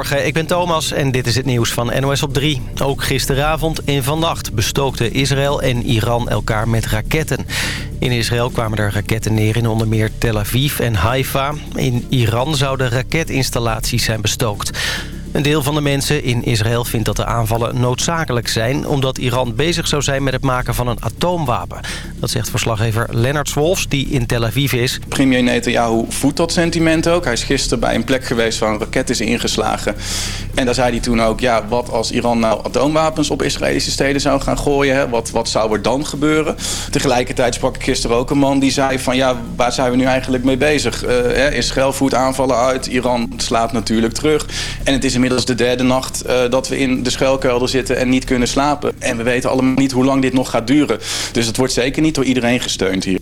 Morgen, ik ben Thomas en dit is het nieuws van NOS op 3. Ook gisteravond en vannacht bestookten Israël en Iran elkaar met raketten. In Israël kwamen er raketten neer in onder meer Tel Aviv en Haifa. In Iran zouden raketinstallaties zijn bestookt. Een deel van de mensen in Israël vindt dat de aanvallen noodzakelijk zijn... omdat Iran bezig zou zijn met het maken van een atoomwapen. Dat zegt verslaggever Lennart Swolfs, die in Tel Aviv is. Premier Netanyahu voedt dat sentiment ook. Hij is gisteren bij een plek geweest waar een raket is ingeslagen. En daar zei hij toen ook, ja, wat als Iran nou atoomwapens op Israëlische steden zou gaan gooien? Wat, wat zou er dan gebeuren? Tegelijkertijd sprak ik gisteren ook een man die zei van, ja, waar zijn we nu eigenlijk mee bezig? Uh, Israël voert aanvallen uit, Iran slaat natuurlijk terug. En het is inmiddels de derde nacht uh, dat we in de schuilkelder zitten en niet kunnen slapen. En we weten allemaal niet hoe lang dit nog gaat duren. Dus het wordt zeker niet door iedereen gesteund hier.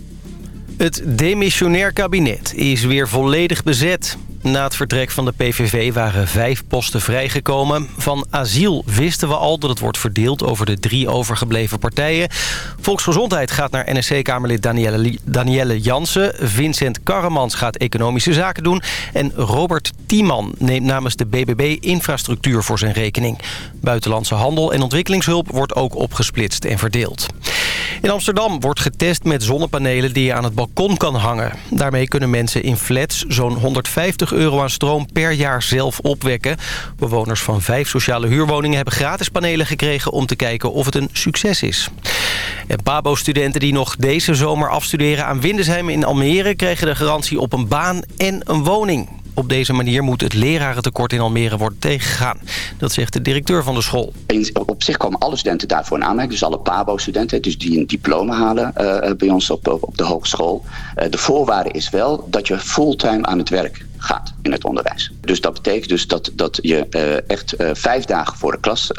Het demissionair kabinet is weer volledig bezet. Na het vertrek van de PVV waren vijf posten vrijgekomen. Van asiel wisten we al dat het wordt verdeeld over de drie overgebleven partijen. Volksgezondheid gaat naar NSC-Kamerlid Danielle, Danielle Jansen. Vincent Karremans gaat economische zaken doen. En Robert Tiemann neemt namens de BBB infrastructuur voor zijn rekening. Buitenlandse handel en ontwikkelingshulp wordt ook opgesplitst en verdeeld. In Amsterdam wordt getest met zonnepanelen die je aan het balkon kan hangen. Daarmee kunnen mensen in flats zo'n 150 euro aan stroom per jaar zelf opwekken. Bewoners van vijf sociale huurwoningen hebben gratis panelen gekregen... om te kijken of het een succes is. En Pabo-studenten die nog deze zomer afstuderen aan Windesheim in Almere... kregen de garantie op een baan en een woning. Op deze manier moet het lerarentekort in Almere worden tegengegaan. Dat zegt de directeur van de school. Op zich komen alle studenten daarvoor in aanmerking. Dus alle PABO-studenten, dus die een diploma halen uh, bij ons op, op de hogeschool. Uh, de voorwaarde is wel dat je fulltime aan het werk in het onderwijs. Dus dat betekent dus dat, dat je uh, echt vijf dagen voor de klas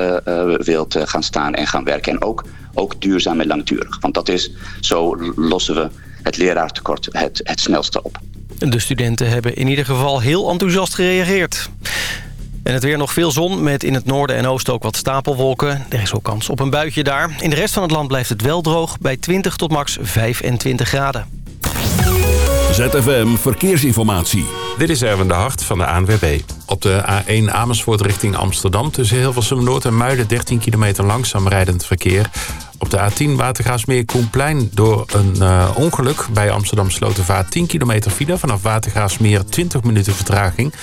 wilt gaan staan en gaan werken. En ook, ook duurzaam en langdurig. Want dat is, zo lossen we het leraartekort het, het snelste op. De studenten hebben in ieder geval heel enthousiast gereageerd. En het weer nog veel zon, met in het noorden en oosten ook wat stapelwolken. Er is ook kans op een buitje daar. In de rest van het land blijft het wel droog, bij 20 tot max 25 graden. ZFM Verkeersinformatie. Dit is Erwin de Hart van de ANWB. Op de A1 Amersfoort richting Amsterdam... tussen Hilversum Noord en Muiden 13 kilometer langzaam rijdend verkeer. Op de A10 Watergaasmeer Koenplein door een uh, ongeluk bij Amsterdam Slotervaart 10 kilometer file. Vanaf Watergaasmeer 20 minuten vertraging.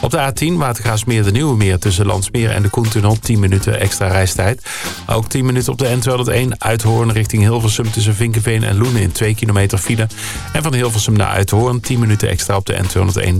Op de A10 Watergaasmeer de Nieuwe Meer tussen Landsmeer en de Koentunnel 10 minuten extra reistijd. Ook 10 minuten op de N201 Uithoorn richting Hilversum tussen Vinkenveen en Loenen in 2 kilometer file. En van Hilversum naar Uithoorn 10 minuten extra op de N201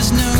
There's no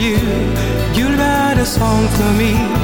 You, you'll write a song for me.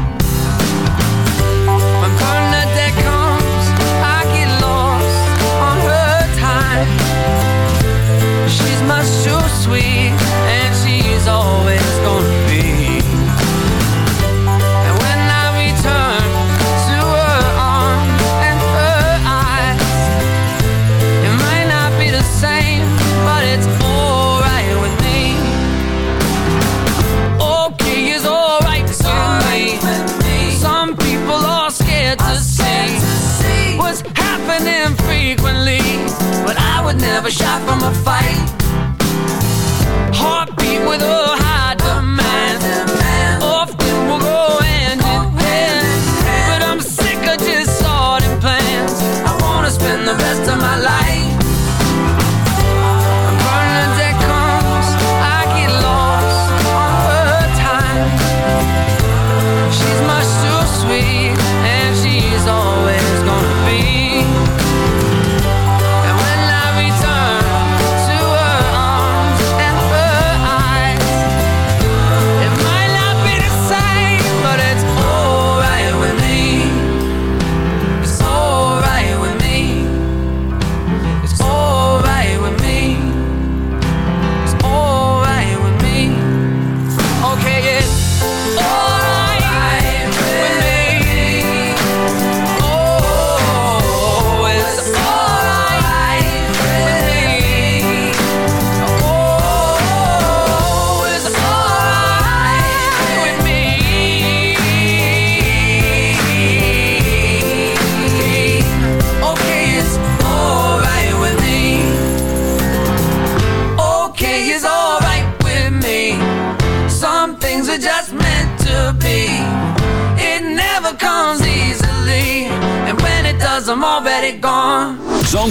shot from a fight.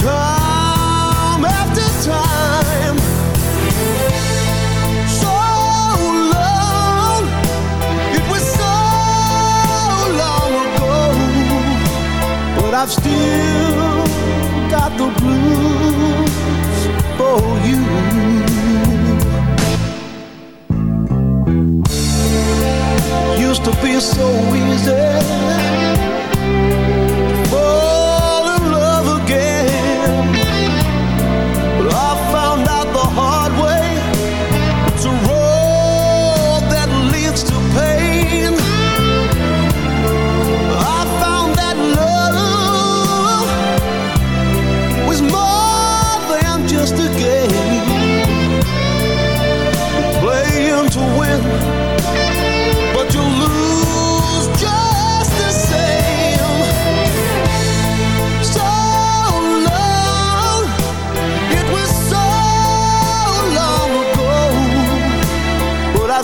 time after time. So long, it was so long ago, but I've still got the blues for you. Used to be so easy